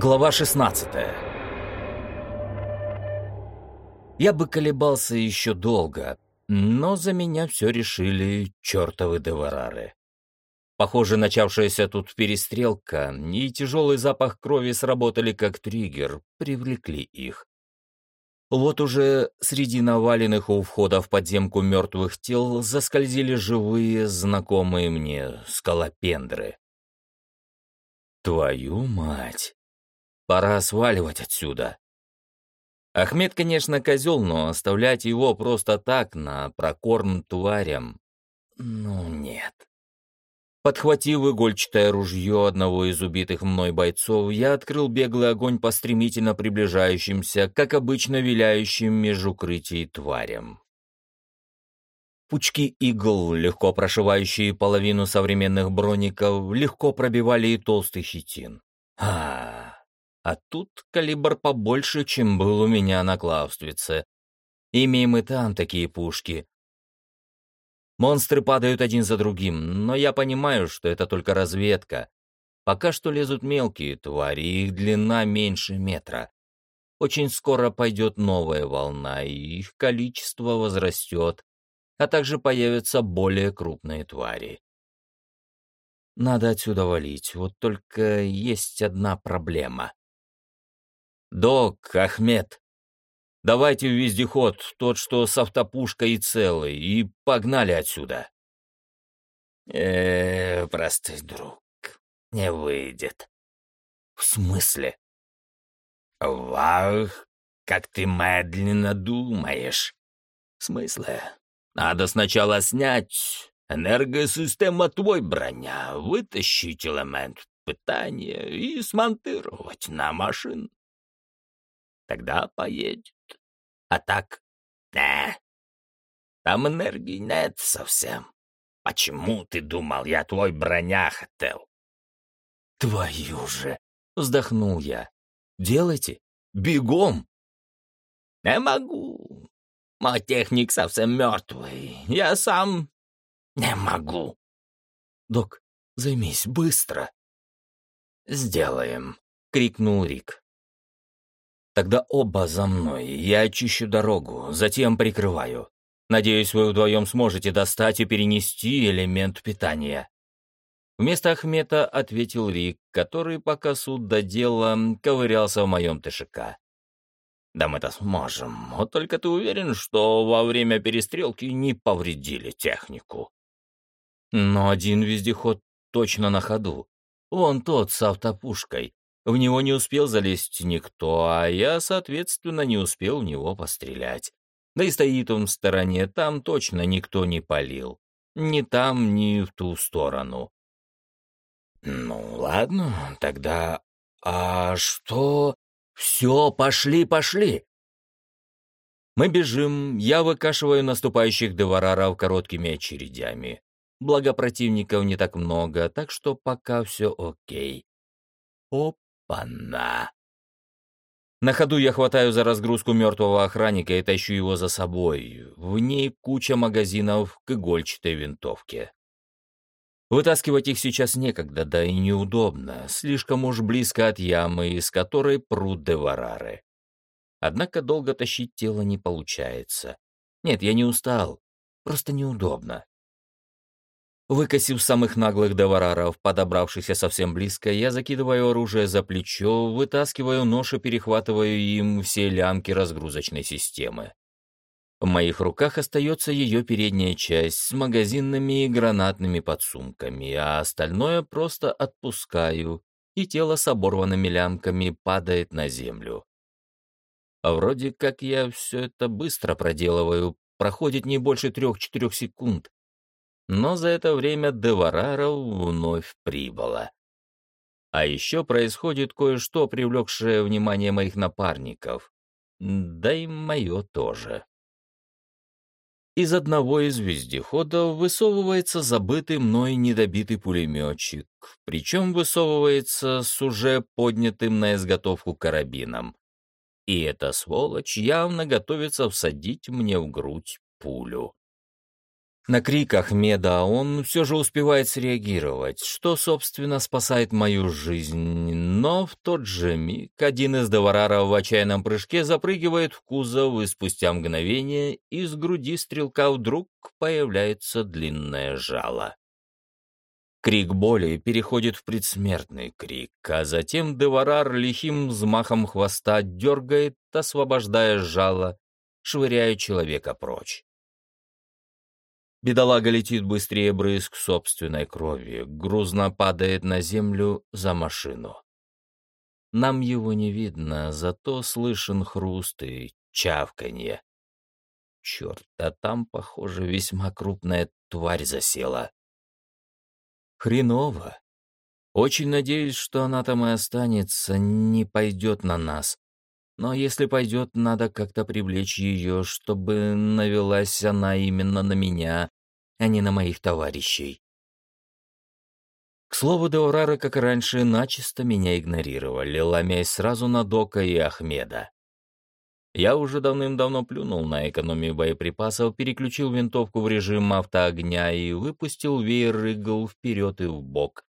Глава 16 Я бы колебался еще долго, но за меня все решили чертовы деварары. Похоже, начавшаяся тут перестрелка и тяжелый запах крови сработали как триггер, привлекли их. Вот уже среди наваленных у входа в подземку мертвых тел заскользили живые, знакомые мне скалопендры. Твою мать! Пора сваливать отсюда. Ахмед, конечно, козел, но оставлять его просто так на прокорм тварям... Ну, нет. Подхватив игольчатое ружье одного из убитых мной бойцов, я открыл беглый огонь по стремительно приближающимся, как обычно виляющим меж укрытий тварям. Пучки игл, легко прошивающие половину современных броников, легко пробивали и толстый хитин. А, а тут калибр побольше, чем был у меня на Клавствице. Имеем и там такие пушки, Монстры падают один за другим, но я понимаю, что это только разведка. Пока что лезут мелкие твари, их длина меньше метра. Очень скоро пойдет новая волна, и их количество возрастет, а также появятся более крупные твари. Надо отсюда валить, вот только есть одна проблема. «Док, Ахмед, Давайте в вездеход, тот, что с автопушкой и целый, и погнали отсюда. э, -э простой друг, не выйдет. В смысле? Вах, как ты медленно думаешь. В смысле? Надо сначала снять энергосистема твой броня, вытащить элемент питания и смонтировать на машин. Тогда поедет. А так, да. Там энергии нет совсем. Почему ты думал, я твой броня хотел? Твою же! Вздохнул я. Делайте. Бегом! Не могу. Мой техник совсем мертвый. Я сам не могу. Док, займись быстро. Сделаем, крикнул Рик. Тогда оба за мной. Я очищу дорогу, затем прикрываю. Надеюсь, вы вдвоем сможете достать и перенести элемент питания. Вместо Ахмета ответил Рик, который, пока суд до дела, ковырялся в моем ТШК. «Да мы-то сможем. Вот только ты уверен, что во время перестрелки не повредили технику?» «Но один вездеход точно на ходу. Вон тот с автопушкой. В него не успел залезть никто, а я, соответственно, не успел в него пострелять. Да и стоит он в стороне, там точно никто не палил. Ни там, ни в ту сторону. Ну, ладно, тогда... А что... Все, пошли, пошли! Мы бежим, я выкашиваю наступающих девараров короткими очередями. Благо противников не так много, так что пока все окей. Оп, Панна. На ходу я хватаю за разгрузку мертвого охранника и тащу его за собой. В ней куча магазинов к игольчатой винтовке. Вытаскивать их сейчас некогда, да и неудобно, слишком уж близко от ямы, из которой прут деварары. Однако долго тащить тело не получается. Нет, я не устал, просто неудобно. Выкосив самых наглых девараров, подобравшихся совсем близко, я закидываю оружие за плечо, вытаскиваю нож и перехватываю им все лямки разгрузочной системы. В моих руках остается ее передняя часть с магазинными и гранатными подсумками, а остальное просто отпускаю, и тело с оборванными лямками падает на землю. Вроде как я все это быстро проделываю, проходит не больше трех-четырех секунд, но за это время Девараров вновь прибыло. А еще происходит кое-что, привлекшее внимание моих напарников. Да и мое тоже. Из одного из вездеходов высовывается забытый мной недобитый пулеметчик, причем высовывается с уже поднятым на изготовку карабином. И эта сволочь явно готовится всадить мне в грудь пулю. На крик Ахмеда он все же успевает среагировать, что, собственно, спасает мою жизнь. Но в тот же миг один из довараров в отчаянном прыжке запрыгивает в кузов, и спустя мгновение из груди стрелка вдруг появляется длинное жало. Крик боли переходит в предсмертный крик, а затем Деварар лихим взмахом хвоста дергает, освобождая жало, швыряя человека прочь. Бедолага летит быстрее брызг собственной крови, грузно падает на землю за машину. Нам его не видно, зато слышен хруст и чавканье. Черт, а там, похоже, весьма крупная тварь засела. Хреново. Очень надеюсь, что она там и останется, не пойдет на нас. Но если пойдет, надо как-то привлечь ее, чтобы навелась она именно на меня, а не на моих товарищей. К слову, Деорары, как и раньше, начисто меня игнорировали, ломясь сразу на Дока и Ахмеда. Я уже давным-давно плюнул на экономию боеприпасов, переключил винтовку в режим автоогня и выпустил веер игл вперед и вбок,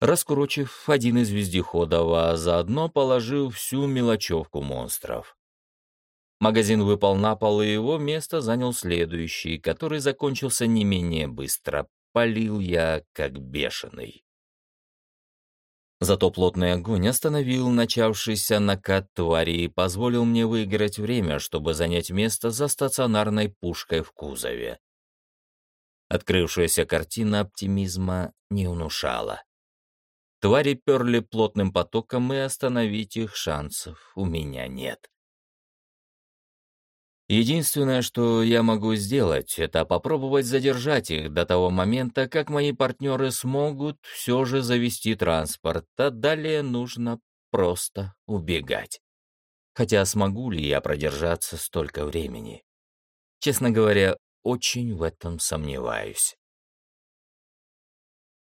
раскручив один из вездеходов, а заодно положив всю мелочевку монстров. Магазин выпал на пол, и его место занял следующий, который закончился не менее быстро. Полил я как бешеный. Зато плотный огонь остановил начавшийся накат твари и позволил мне выиграть время, чтобы занять место за стационарной пушкой в кузове. Открывшаяся картина оптимизма не внушала. Твари перли плотным потоком, и остановить их шансов у меня нет. Единственное, что я могу сделать, это попробовать задержать их до того момента, как мои партнеры смогут все же завести транспорт, а далее нужно просто убегать. Хотя смогу ли я продержаться столько времени? Честно говоря, очень в этом сомневаюсь.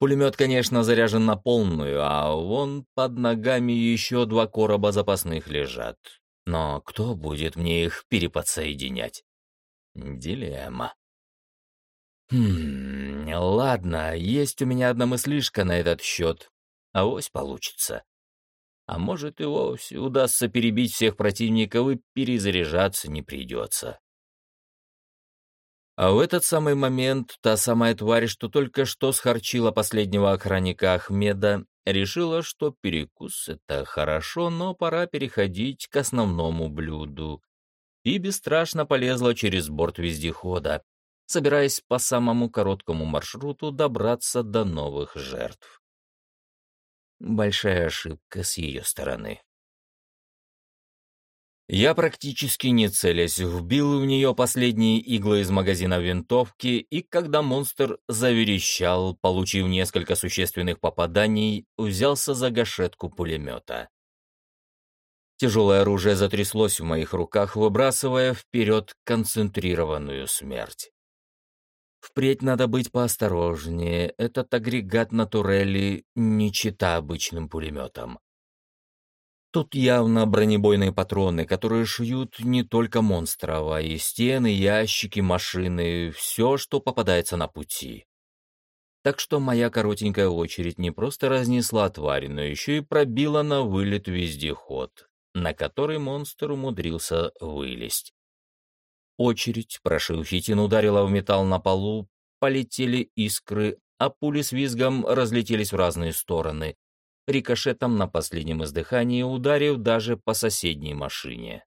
Пулемет, конечно, заряжен на полную, а вон под ногами еще два короба запасных лежат. Но кто будет мне их переподсоединять? Дилемма. Хм, ладно, есть у меня одна мыслишка на этот счет. Авось получится. А может и вовсе удастся перебить всех противников и перезаряжаться не придется. А в этот самый момент та самая тварь, что только что схорчила последнего охранника Ахмеда, решила, что перекус — это хорошо, но пора переходить к основному блюду. И бесстрашно полезла через борт вездехода, собираясь по самому короткому маршруту добраться до новых жертв. Большая ошибка с ее стороны. Я практически не целясь вбил в нее последние иглы из магазина винтовки, и когда монстр заверещал, получив несколько существенных попаданий, взялся за гашетку пулемета. Тяжелое оружие затряслось в моих руках, выбрасывая вперед концентрированную смерть. Впредь надо быть поосторожнее, этот агрегат на турели не чита обычным пулеметом. Тут явно бронебойные патроны, которые шьют не только монстров, а и стены, ящики, машины, все, что попадается на пути. Так что моя коротенькая очередь не просто разнесла тварь, но еще и пробила на вылет вездеход, на который монстр умудрился вылезть. Очередь, прошив хитин, ударила в металл на полу, полетели искры, а пули с визгом разлетелись в разные стороны, рикошетом на последнем издыхании ударив даже по соседней машине.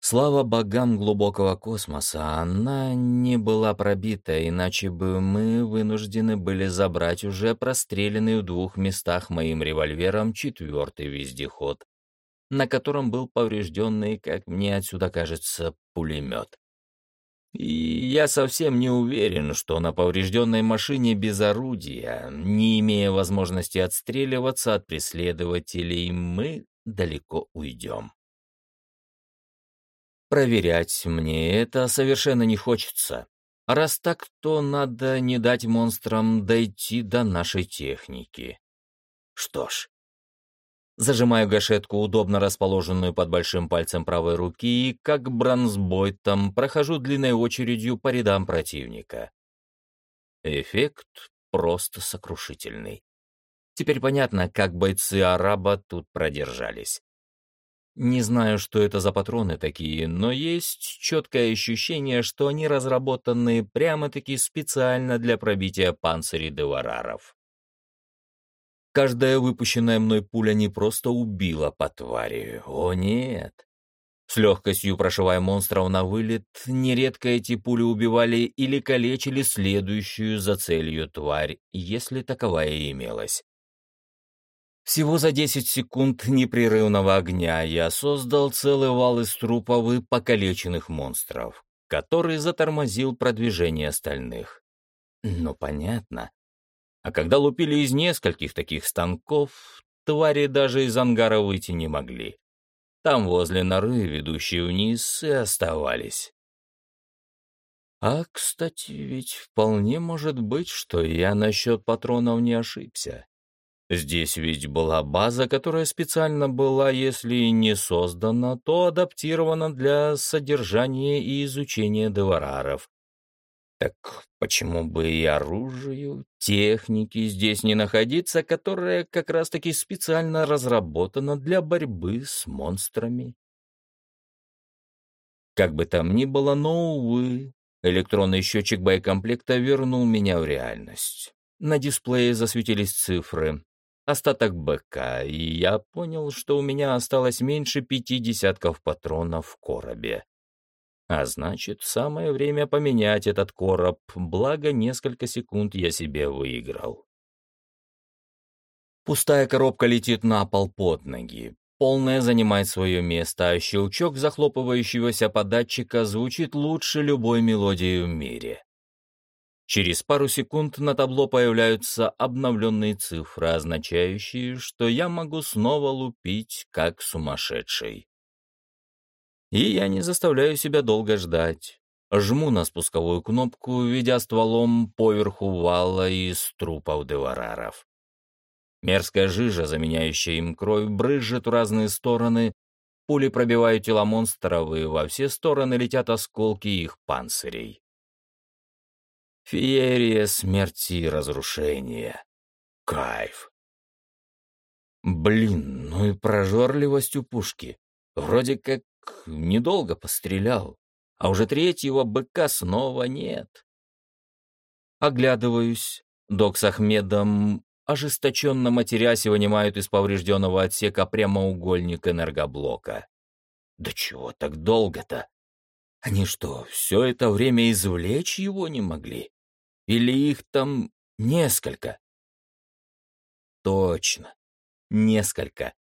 Слава богам глубокого космоса, она не была пробита, иначе бы мы вынуждены были забрать уже простреленный в двух местах моим револьвером четвертый вездеход, на котором был поврежденный, как мне отсюда кажется, пулемет. И я совсем не уверен, что на поврежденной машине без орудия, не имея возможности отстреливаться от преследователей, мы далеко уйдем. Проверять мне это совершенно не хочется. раз так, то надо не дать монстрам дойти до нашей техники. Что ж, Зажимаю гашетку, удобно расположенную под большим пальцем правой руки, и, как бронзбойтом, прохожу длинной очередью по рядам противника. Эффект просто сокрушительный. Теперь понятно, как бойцы араба тут продержались. Не знаю, что это за патроны такие, но есть четкое ощущение, что они разработаны прямо-таки специально для пробития панцирей девараров. Каждая выпущенная мной пуля не просто убила по твари, о нет. С легкостью прошивая монстров на вылет, нередко эти пули убивали или калечили следующую за целью тварь, если таковая имелась. Всего за 10 секунд непрерывного огня я создал целый вал из трупов и покалеченных монстров, который затормозил продвижение остальных. Ну, понятно. А когда лупили из нескольких таких станков, твари даже из ангара выйти не могли. Там возле норы, ведущие вниз, и оставались. А, кстати, ведь вполне может быть, что я насчет патронов не ошибся. Здесь ведь была база, которая специально была, если не создана, то адаптирована для содержания и изучения девараров. Так почему бы и оружию, техники здесь не находиться, которая как раз-таки специально разработана для борьбы с монстрами? Как бы там ни было, но, увы, электронный счетчик боекомплекта вернул меня в реальность. На дисплее засветились цифры остаток БК, и я понял, что у меня осталось меньше пяти десятков патронов в коробе. А значит, самое время поменять этот короб, благо несколько секунд я себе выиграл. Пустая коробка летит на пол под ноги. Полная занимает свое место, а щелчок захлопывающегося податчика звучит лучше любой мелодии в мире. Через пару секунд на табло появляются обновленные цифры, означающие, что я могу снова лупить, как сумасшедший. И я не заставляю себя долго ждать. Жму на спусковую кнопку, ведя стволом поверху вала из трупов девараров. Мерзкая жижа, заменяющая им кровь, брызжет в разные стороны, пули пробивают тела монстров, и во все стороны летят осколки их панцирей. Феерия смерти и разрушения. Кайф. Блин, ну и прожорливость у пушки. Вроде как недолго пострелял, а уже третьего быка снова нет. Оглядываюсь. Док с Ахмедом, ожесточенно матерясь, вынимают из поврежденного отсека прямоугольник энергоблока. Да чего так долго-то? Они что, все это время извлечь его не могли? Или их там несколько? Точно, несколько.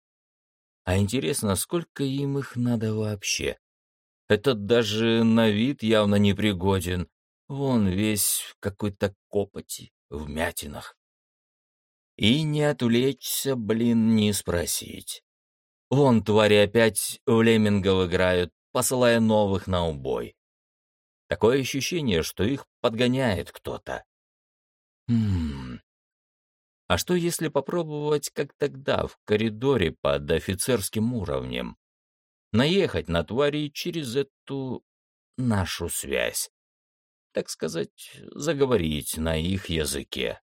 А интересно, сколько им их надо вообще? Этот даже на вид явно непригоден. Вон весь в какой-то копоти, в мятинах. И не отвлечься, блин, не спросить. Вон твари опять в леммингов играют, посылая новых на убой. Такое ощущение, что их подгоняет кто-то. Хм. А что если попробовать, как тогда, в коридоре под офицерским уровнем? Наехать на твари через эту нашу связь. Так сказать, заговорить на их языке.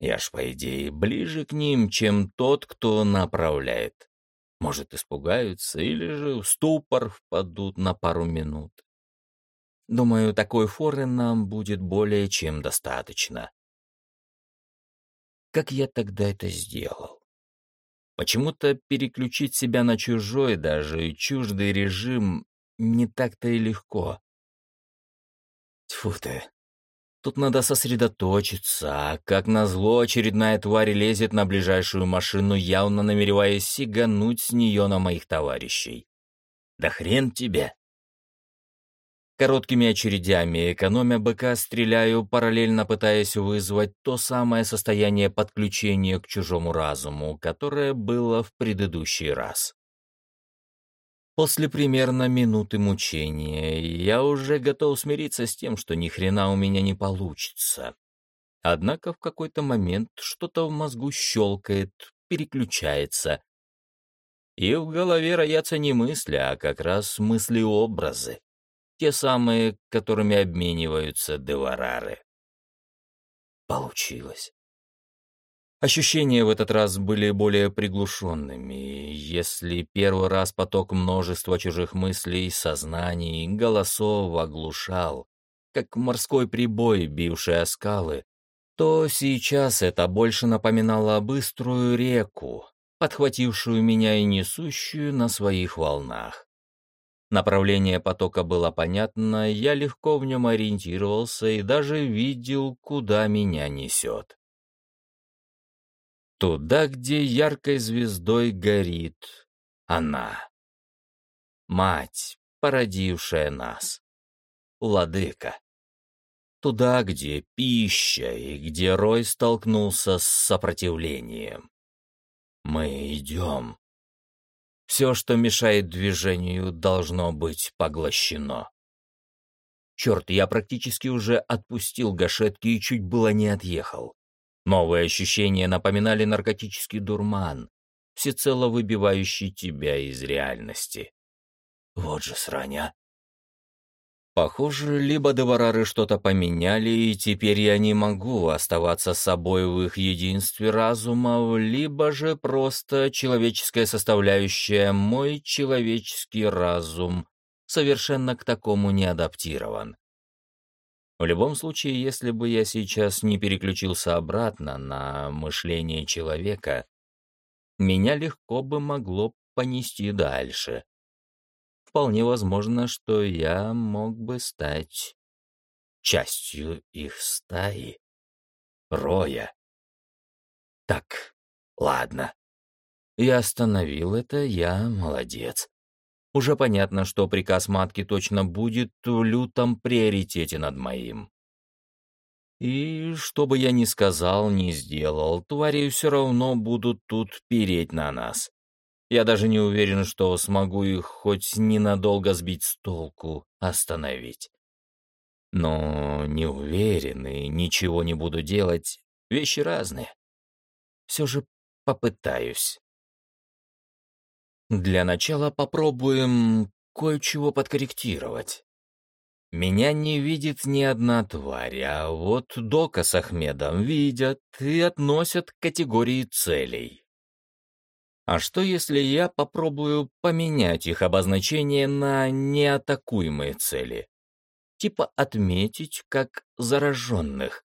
Я ж, по идее, ближе к ним, чем тот, кто направляет. Может, испугаются или же в ступор впадут на пару минут. Думаю, такой форы нам будет более чем достаточно. Как я тогда это сделал? Почему-то переключить себя на чужой, даже чуждый режим не так-то и легко. Тьфу ты. Тут надо сосредоточиться, а как назло очередная тварь лезет на ближайшую машину, явно намереваясь сигануть с нее на моих товарищей. Да хрен тебе! Короткими очередями, экономя БК, стреляю, параллельно пытаясь вызвать то самое состояние подключения к чужому разуму, которое было в предыдущий раз. После примерно минуты мучения я уже готов смириться с тем, что ни хрена у меня не получится. Однако в какой-то момент что-то в мозгу щелкает, переключается. И в голове роятся не мысли, а как раз мысли-образы. Те самые, которыми обмениваются деварары. Получилось. Ощущения в этот раз были более приглушенными. Если первый раз поток множества чужих мыслей, сознаний, голосов оглушал, как морской прибой, бивший о скалы, то сейчас это больше напоминало быструю реку, подхватившую меня и несущую на своих волнах. Направление потока было понятно, я легко в нем ориентировался и даже видел, куда меня несет. Туда, где яркой звездой горит она. Мать, породившая нас. Владыка. Туда, где пища и где Рой столкнулся с сопротивлением. Мы идем. Все, что мешает движению, должно быть поглощено. Черт, я практически уже отпустил гашетки и чуть было не отъехал. Новые ощущения напоминали наркотический дурман, всецело выбивающий тебя из реальности. Вот же сраня. Похоже, либо Деварары что-то поменяли, и теперь я не могу оставаться собой в их единстве разумов, либо же просто человеческая составляющая, мой человеческий разум, совершенно к такому не адаптирован. В любом случае, если бы я сейчас не переключился обратно на мышление человека, меня легко бы могло понести дальше. Вполне возможно, что я мог бы стать частью их стаи, роя. Так, ладно. Я остановил это, я молодец. Уже понятно, что приказ матки точно будет в лютом приоритете над моим. И что бы я ни сказал, ни сделал, твари все равно будут тут переть на нас. Я даже не уверен, что смогу их хоть ненадолго сбить с толку, остановить. Но не уверен и ничего не буду делать. Вещи разные. Все же попытаюсь. Для начала попробуем кое-чего подкорректировать. Меня не видит ни одна тварь, а вот Дока с Ахмедом видят и относят к категории целей. А что если я попробую поменять их обозначение на неатакуемые цели? Типа отметить как зараженных.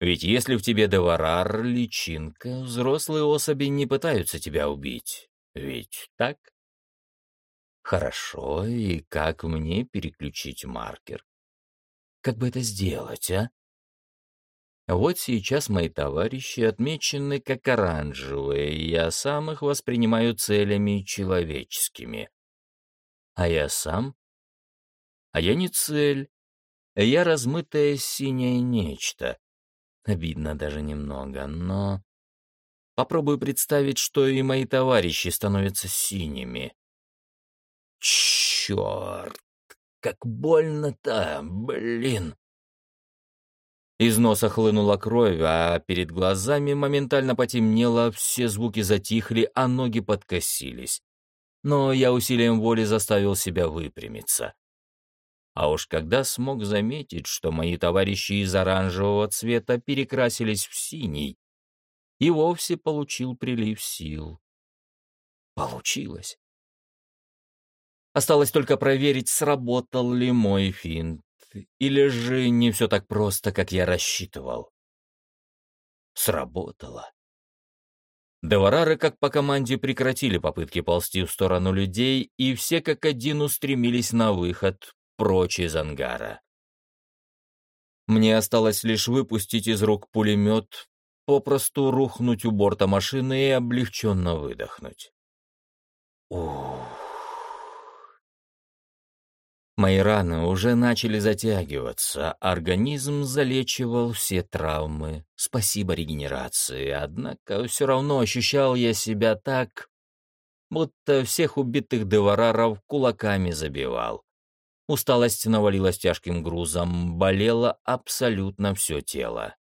Ведь если в тебе деварар, личинка, взрослые особи не пытаются тебя убить. Ведь так? Хорошо, и как мне переключить маркер? Как бы это сделать, а? Вот сейчас мои товарищи отмечены как оранжевые, и я сам их воспринимаю целями человеческими. А я сам? А я не цель. Я размытое синее нечто. Обидно даже немного, но... Попробую представить, что и мои товарищи становятся синими. Черт, как больно-то, блин. Из носа хлынула кровь, а перед глазами моментально потемнело, все звуки затихли, а ноги подкосились. Но я усилием воли заставил себя выпрямиться. А уж когда смог заметить, что мои товарищи из оранжевого цвета перекрасились в синий, и вовсе получил прилив сил. Получилось. Осталось только проверить, сработал ли мой финт, или же не все так просто, как я рассчитывал. Сработало. Деварары, как по команде, прекратили попытки ползти в сторону людей, и все как один устремились на выход, прочь из ангара. Мне осталось лишь выпустить из рук пулемет, попросту рухнуть у борта машины и облегченно выдохнуть. Ух. Мои раны уже начали затягиваться, организм залечивал все травмы, спасибо регенерации, однако все равно ощущал я себя так, будто всех убитых девараров кулаками забивал. Усталость навалилась тяжким грузом, болело абсолютно все тело.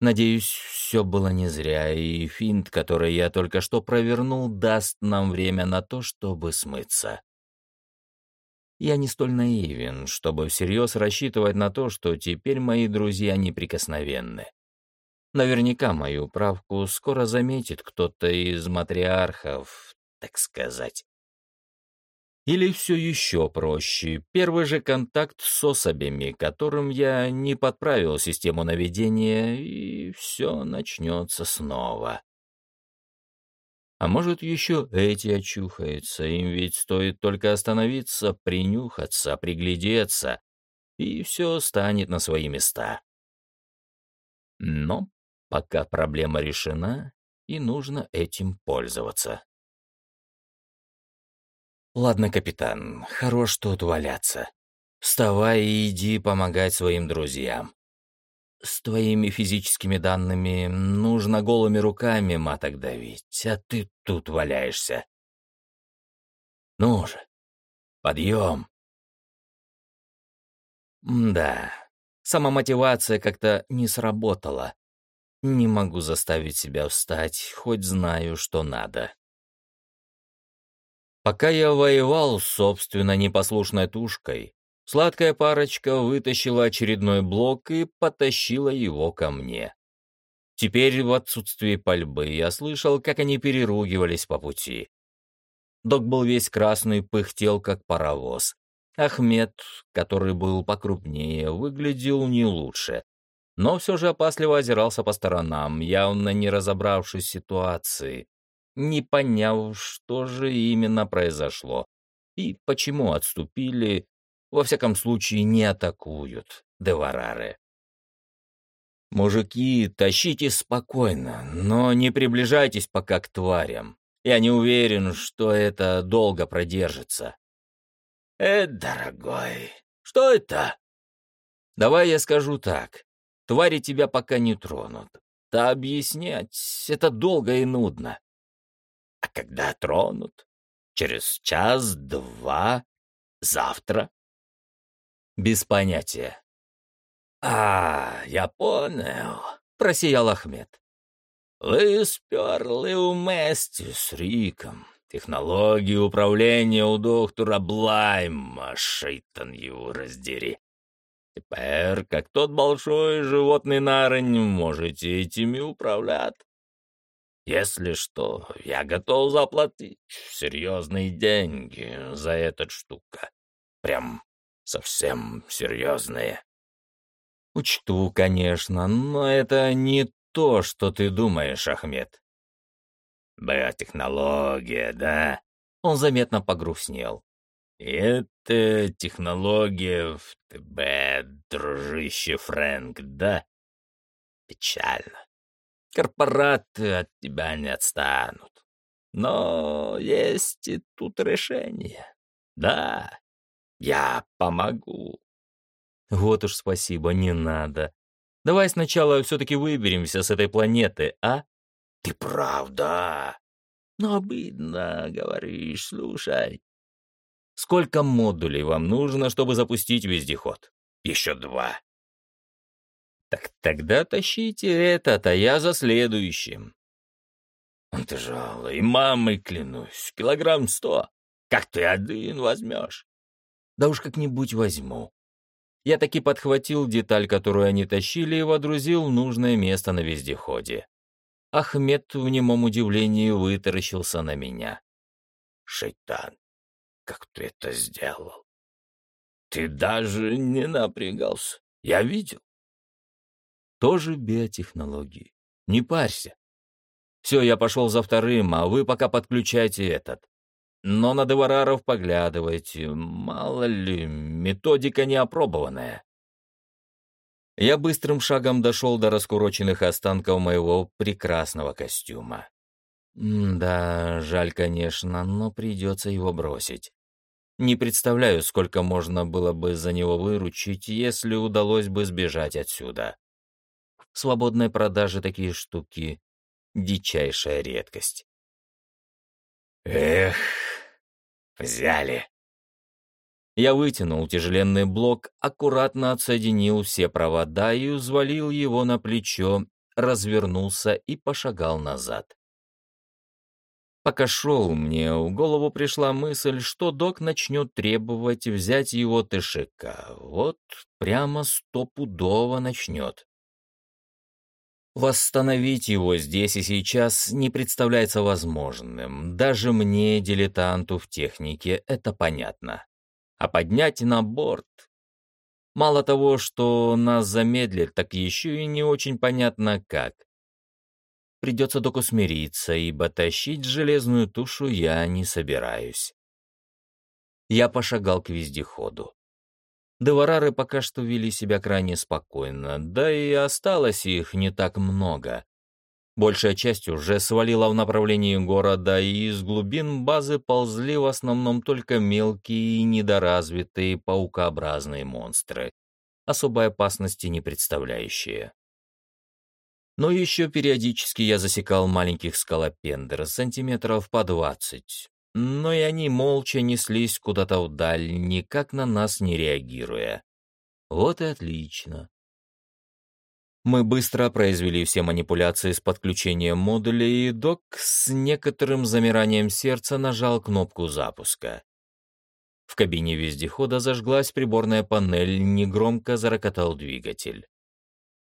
Надеюсь, все было не зря, и финт, который я только что провернул, даст нам время на то, чтобы смыться. Я не столь наивен, чтобы всерьез рассчитывать на то, что теперь мои друзья неприкосновенны. Наверняка мою правку скоро заметит кто-то из матриархов, так сказать. Или все еще проще, первый же контакт с особями, которым я не подправил систему наведения, и все начнется снова. А может, еще эти очухаются, им ведь стоит только остановиться, принюхаться, приглядеться, и все станет на свои места. Но пока проблема решена, и нужно этим пользоваться. «Ладно, капитан, хорош тут валяться. Вставай и иди помогать своим друзьям. С твоими физическими данными нужно голыми руками маток давить, а ты тут валяешься. Ну же, подъем!» Да, самомотивация как-то не сработала. Не могу заставить себя встать, хоть знаю, что надо. Пока я воевал с собственно непослушной тушкой, сладкая парочка вытащила очередной блок и потащила его ко мне. Теперь в отсутствии пальбы я слышал, как они переругивались по пути. Док был весь красный, пыхтел, как паровоз. Ахмед, который был покрупнее, выглядел не лучше. Но все же опасливо озирался по сторонам, явно не разобравшись ситуации не поняв, что же именно произошло и почему отступили, во всяком случае не атакуют деварары. «Мужики, тащите спокойно, но не приближайтесь пока к тварям. Я не уверен, что это долго продержится». «Э, дорогой, что это?» «Давай я скажу так. Твари тебя пока не тронут. Да объяснять это долго и нудно. А когда тронут? Через час-два? Завтра? Без понятия. А, я понял, просиял Ахмед. Вы сперли вместе с Риком. Технологии управления у доктора Блайма, шейтан его раздери. Теперь, как тот большой животный нарынь, можете этими управлять. Если что, я готов заплатить серьезные деньги за этот штука. Прям совсем серьезные. Учту, конечно, но это не то, что ты думаешь, Ахмед. Биотехнология, да? Он заметно погрустнел. Это технология в ТБ, дружище Фрэнк, да? Печально. Корпораты от тебя не отстанут. Но есть и тут решение. Да, я помогу. Вот уж спасибо, не надо. Давай сначала все-таки выберемся с этой планеты, а? Ты правда. Но обидно, говоришь, слушай. Сколько модулей вам нужно, чтобы запустить вездеход? Еще два. Так тогда тащите этот, а я за следующим. Тяжелый, мамой клянусь, килограмм сто. Как ты один возьмешь? Да уж как-нибудь возьму. Я таки подхватил деталь, которую они тащили, и водрузил нужное место на вездеходе. Ахмед в немом удивлении вытаращился на меня. «Шайтан, как ты это сделал? Ты даже не напрягался. Я видел тоже биотехнологии. Не парься. Все, я пошел за вторым, а вы пока подключайте этот. Но на Девараров поглядывайте, мало ли, методика неопробованная. Я быстрым шагом дошел до раскуроченных останков моего прекрасного костюма. Да, жаль, конечно, но придется его бросить. Не представляю, сколько можно было бы за него выручить, если удалось бы сбежать отсюда свободной продаже такие штуки — дичайшая редкость. Эх, взяли. Я вытянул тяжеленный блок, аккуратно отсоединил все провода и взвалил его на плечо, развернулся и пошагал назад. Пока шел, мне в голову пришла мысль, что док начнет требовать взять его ТШК. Вот прямо стопудово начнет. Восстановить его здесь и сейчас не представляется возможным. Даже мне, дилетанту в технике, это понятно. А поднять на борт... Мало того, что нас замедлит, так еще и не очень понятно как. Придется доку смириться, ибо тащить железную тушу я не собираюсь. Я пошагал к вездеходу. Деварары пока что вели себя крайне спокойно, да и осталось их не так много. Большая часть уже свалила в направлении города, и из глубин базы ползли в основном только мелкие и недоразвитые паукообразные монстры, особой опасности не представляющие. Но еще периодически я засекал маленьких скалопендр, сантиметров по двадцать, но и они молча неслись куда-то вдаль, никак на нас не реагируя. Вот и отлично. Мы быстро произвели все манипуляции с подключением модуля, и док с некоторым замиранием сердца нажал кнопку запуска. В кабине вездехода зажглась приборная панель, негромко зарокотал двигатель.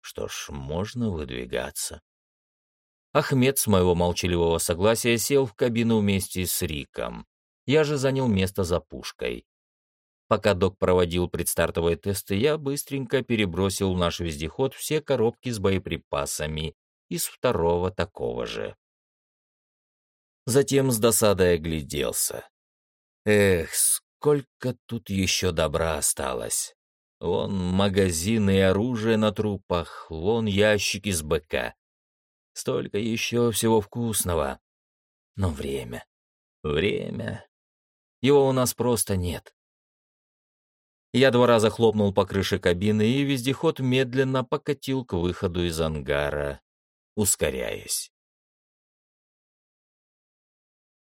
Что ж, можно выдвигаться. Ахмед с моего молчаливого согласия сел в кабину вместе с Риком. Я же занял место за пушкой. Пока док проводил предстартовые тесты, я быстренько перебросил в наш вездеход все коробки с боеприпасами из второго такого же. Затем с досадой огляделся. Эх, сколько тут еще добра осталось. Вон магазины и оружие на трупах, вон ящики с БК. Столько еще всего вкусного. Но время. Время. Его у нас просто нет. Я два раза хлопнул по крыше кабины, и вездеход медленно покатил к выходу из ангара, ускоряясь.